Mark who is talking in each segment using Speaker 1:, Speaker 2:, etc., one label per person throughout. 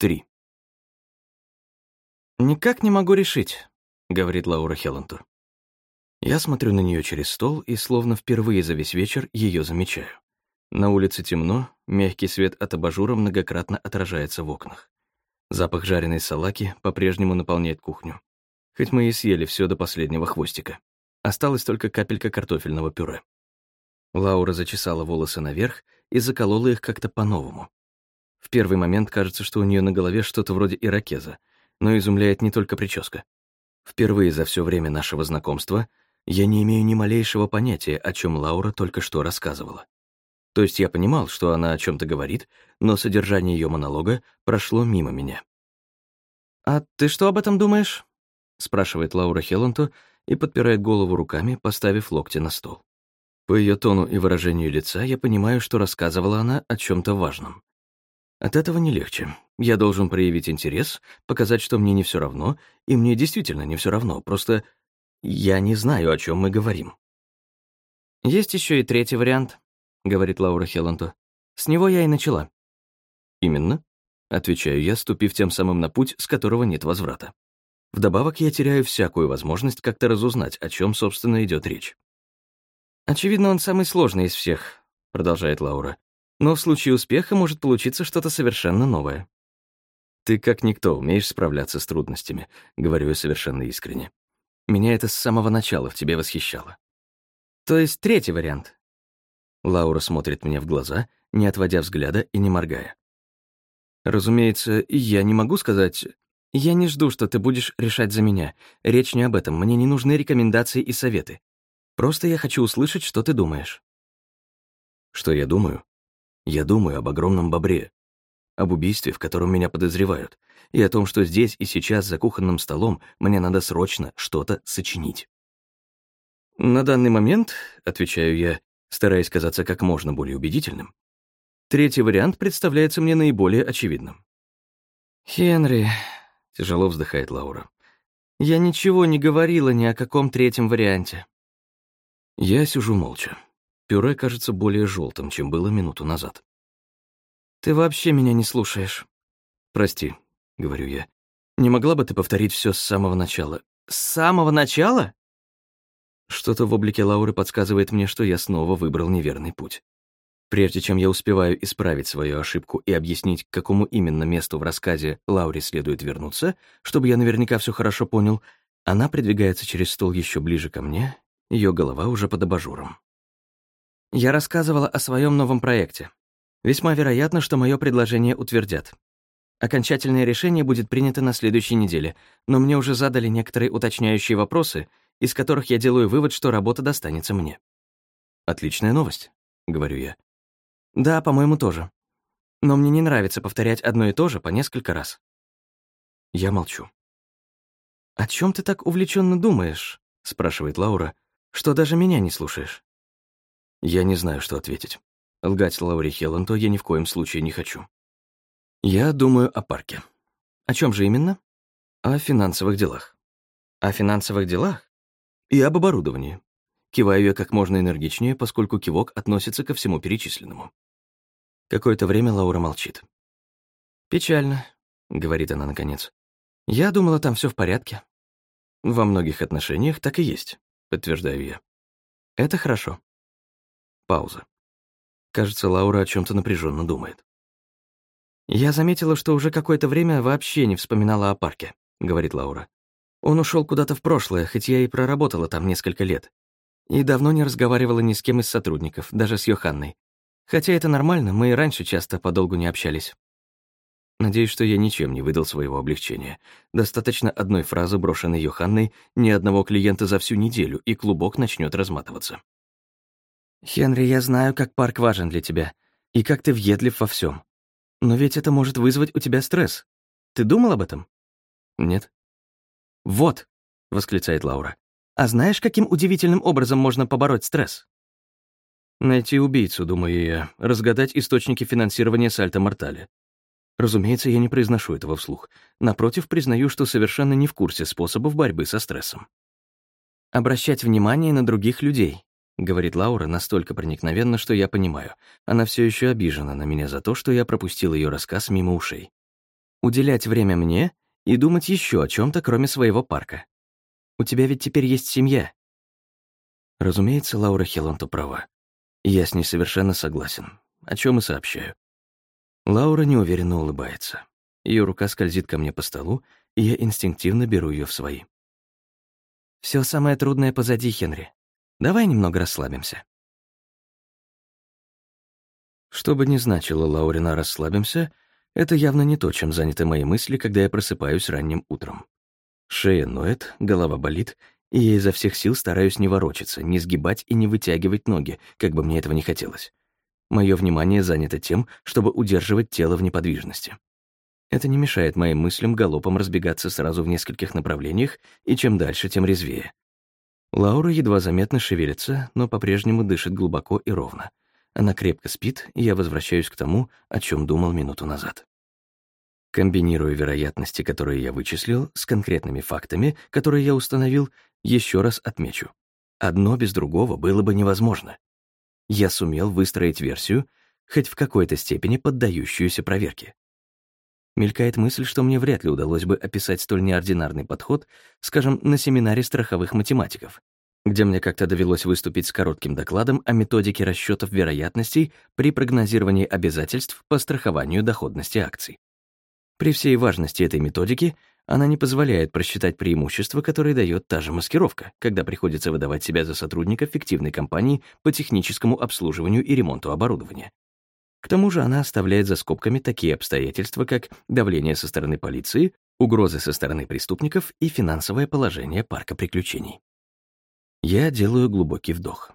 Speaker 1: 3. «Никак не могу решить», — говорит Лаура Хелланту. Я смотрю на нее через стол и словно впервые за весь вечер ее замечаю. На улице темно, мягкий свет от абажура многократно отражается в окнах. Запах жареной салаки по-прежнему наполняет кухню. Хоть мы и съели все до последнего хвостика. Осталась только капелька картофельного пюре. Лаура зачесала волосы наверх и заколола их как-то по-новому. В первый момент кажется, что у нее на голове что-то вроде ирокеза, но изумляет не только прическа. Впервые за все время нашего знакомства я не имею ни малейшего понятия, о чем Лаура только что рассказывала. То есть я понимал, что она о чем то говорит, но содержание ее монолога прошло мимо меня. «А ты что об этом думаешь?» — спрашивает Лаура Хелланту и подпирает голову руками, поставив локти на стол. По ее тону и выражению лица я понимаю, что рассказывала она о чем то важном. От этого не легче. Я должен проявить интерес, показать, что мне не все равно, и мне действительно не все равно, просто я не знаю, о чем мы говорим. «Есть еще и третий вариант», — говорит Лаура Хелланту. «С него я и начала». «Именно?» — отвечаю я, ступив тем самым на путь, с которого нет возврата. Вдобавок я теряю всякую возможность как-то разузнать, о чем, собственно, идет речь. «Очевидно, он самый сложный из всех», — продолжает Лаура. Но в случае успеха может получиться что-то совершенно новое. «Ты как никто умеешь справляться с трудностями», — говорю я совершенно искренне. Меня это с самого начала в тебе восхищало. То есть третий вариант. Лаура смотрит мне в глаза, не отводя взгляда и не моргая. Разумеется, я не могу сказать... Я не жду, что ты будешь решать за меня. Речь не об этом, мне не нужны рекомендации и советы. Просто я хочу услышать, что ты думаешь. Что я думаю? Я думаю об огромном бобре, об убийстве, в котором меня подозревают, и о том, что здесь и сейчас за кухонным столом мне надо срочно что-то сочинить. «На данный момент», — отвечаю я, стараясь казаться как можно более убедительным, третий вариант представляется мне наиболее очевидным. «Хенри», — тяжело вздыхает Лаура, — «я ничего не говорила ни о каком третьем варианте». Я сижу молча. Пюре кажется более желтым, чем было минуту назад. «Ты вообще меня не слушаешь». «Прости», — говорю я. «Не могла бы ты повторить все с самого начала?» «С самого начала?» Что-то в облике Лауры подсказывает мне, что я снова выбрал неверный путь. Прежде чем я успеваю исправить свою ошибку и объяснить, к какому именно месту в рассказе Лауре следует вернуться, чтобы я наверняка все хорошо понял, она придвигается через стол еще ближе ко мне, ее голова уже под абажуром. Я рассказывала о своем новом проекте. Весьма вероятно, что мое предложение утвердят. Окончательное решение будет принято на следующей неделе, но мне уже задали некоторые уточняющие вопросы, из которых я делаю вывод, что работа достанется мне. «Отличная новость», — говорю я. «Да, по-моему, тоже. Но мне не нравится повторять одно и то же по несколько раз». Я молчу. «О чем ты так увлеченно думаешь?» — спрашивает Лаура, — «что даже меня не слушаешь». Я не знаю, что ответить. Лгать Лауре Хелланту я ни в коем случае не хочу. Я думаю о парке. О чем же именно? О финансовых делах. О финансовых делах? И об оборудовании. Киваю я как можно энергичнее, поскольку кивок относится ко всему перечисленному. Какое-то время Лаура молчит. «Печально», — говорит она наконец. «Я думала, там все в порядке». «Во многих отношениях так и есть», — подтверждаю я. «Это хорошо». Пауза. Кажется, Лаура о чем то напряженно думает. «Я заметила, что уже какое-то время вообще не вспоминала о парке», — говорит Лаура. «Он ушел куда-то в прошлое, хоть я и проработала там несколько лет. И давно не разговаривала ни с кем из сотрудников, даже с Йоханной. Хотя это нормально, мы и раньше часто подолгу не общались». Надеюсь, что я ничем не выдал своего облегчения. Достаточно одной фразы, брошенной Йоханной, ни одного клиента за всю неделю, и клубок начнет разматываться. «Хенри, я знаю, как парк важен для тебя, и как ты въедлив во всем. Но ведь это может вызвать у тебя стресс. Ты думал об этом?» «Нет». «Вот», — восклицает Лаура. «А знаешь, каким удивительным образом можно побороть стресс?» «Найти убийцу, думаю я, разгадать источники финансирования Сальто Мортале. Разумеется, я не произношу этого вслух. Напротив, признаю, что совершенно не в курсе способов борьбы со стрессом. Обращать внимание на других людей, — говорит Лаура настолько проникновенно, что я понимаю. Она все еще обижена на меня за то, что я пропустил ее рассказ мимо ушей. уделять время мне и думать еще о чем то кроме своего парка. У тебя ведь теперь есть семья». Разумеется, Лаура Хелланто права. Я с ней совершенно согласен, о чем и сообщаю. Лаура неуверенно улыбается. Ее рука скользит ко мне по столу, и я инстинктивно беру ее в свои. Все самое трудное позади, Хенри. Давай немного расслабимся. Что бы ни значило Лаурина «расслабимся», это явно не то, чем заняты мои мысли, когда я просыпаюсь ранним утром. Шея ноет, голова болит, и я изо всех сил стараюсь не ворочаться, не сгибать и не вытягивать ноги, как бы мне этого не хотелось. Мое внимание занято тем, чтобы удерживать тело в неподвижности. Это не мешает моим мыслям галопом разбегаться сразу в нескольких направлениях, и чем дальше, тем резвее. Лаура едва заметно шевелится, но по-прежнему дышит глубоко и ровно. Она крепко спит, и я возвращаюсь к тому, о чем думал минуту назад. Комбинируя вероятности, которые я вычислил, с конкретными фактами, которые я установил, еще раз отмечу. Одно без другого было бы невозможно. Я сумел выстроить версию, хоть в какой-то степени поддающуюся проверке. Мелькает мысль, что мне вряд ли удалось бы описать столь неординарный подход, скажем, на семинаре страховых математиков, где мне как-то довелось выступить с коротким докладом о методике расчетов вероятностей при прогнозировании обязательств по страхованию доходности акций. При всей важности этой методики она не позволяет просчитать преимущества, которые дает та же маскировка, когда приходится выдавать себя за сотрудника фиктивной компании по техническому обслуживанию и ремонту оборудования. К тому же она оставляет за скобками такие обстоятельства, как давление со стороны полиции, угрозы со стороны преступников и финансовое положение парка приключений. Я делаю глубокий вдох.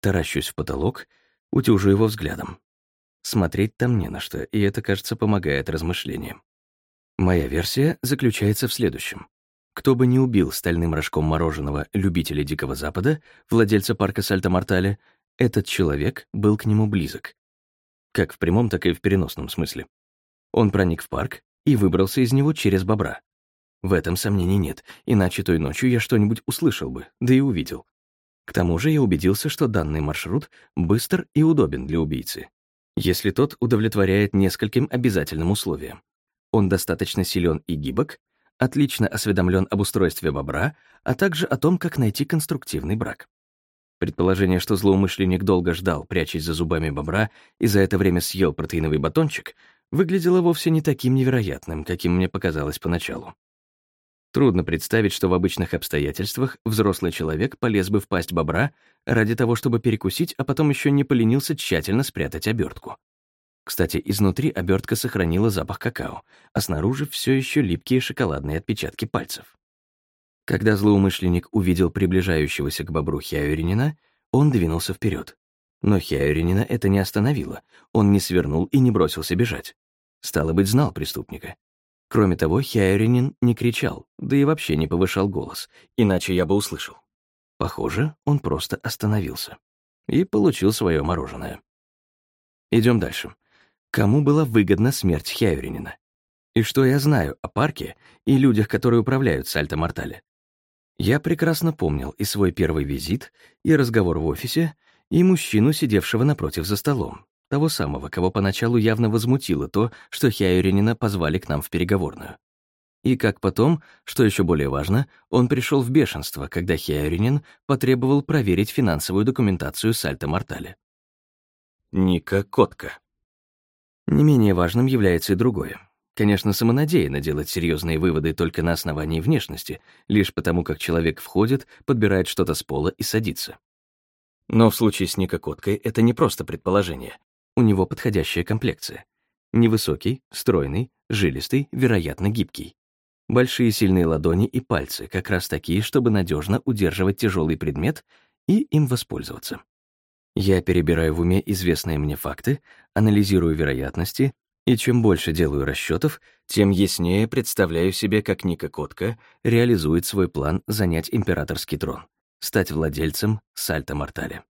Speaker 1: Таращусь в потолок, утюжу его взглядом. Смотреть там не на что, и это, кажется, помогает размышлениям. Моя версия заключается в следующем. Кто бы ни убил стальным рожком мороженого любителя Дикого Запада, владельца парка Сальто-Мортале, этот человек был к нему близок. Как в прямом, так и в переносном смысле. Он проник в парк и выбрался из него через бобра. В этом сомнений нет, иначе той ночью я что-нибудь услышал бы, да и увидел. К тому же я убедился, что данный маршрут быстр и удобен для убийцы если тот удовлетворяет нескольким обязательным условиям. Он достаточно силен и гибок, отлично осведомлен об устройстве бобра, а также о том, как найти конструктивный брак. Предположение, что злоумышленник долго ждал, прячась за зубами бобра, и за это время съел протеиновый батончик, выглядело вовсе не таким невероятным, каким мне показалось поначалу. Трудно представить, что в обычных обстоятельствах взрослый человек полез бы в пасть бобра ради того, чтобы перекусить, а потом еще не поленился тщательно спрятать обертку. Кстати, изнутри обертка сохранила запах какао, а снаружи все еще липкие шоколадные отпечатки пальцев. Когда злоумышленник увидел приближающегося к бобру Хяюринина, он двинулся вперед. Но Хяюринина это не остановило, он не свернул и не бросился бежать. Стало быть, знал преступника. Кроме того, Хяйринин не кричал, да и вообще не повышал голос, иначе я бы услышал. Похоже, он просто остановился и получил свое мороженое. Идем дальше. Кому была выгодна смерть Хяйринина? И что я знаю о парке и людях, которые управляют Сальто-Мортале? Я прекрасно помнил и свой первый визит, и разговор в офисе, и мужчину, сидевшего напротив за столом, того самого, кого поначалу явно возмутило то, что Хяюринина позвали к нам в переговорную. И как потом, что еще более важно, он пришел в бешенство, когда Хяюринин потребовал проверить финансовую документацию Сальто Мортале. Ника Котка. Не менее важным является и другое. Конечно, самонадеянно делать серьезные выводы только на основании внешности, лишь потому как человек входит, подбирает что-то с пола и садится. Но в случае с Никокоткой это не просто предположение, у него подходящая комплекция. Невысокий, стройный, жилистый, вероятно, гибкий. Большие сильные ладони и пальцы, как раз такие, чтобы надежно удерживать тяжелый предмет и им воспользоваться. Я перебираю в уме известные мне факты, анализирую вероятности, и чем больше делаю расчетов, тем яснее представляю себе, как Ника Котка реализует свой план занять императорский трон, стать владельцем Сальто Мортале.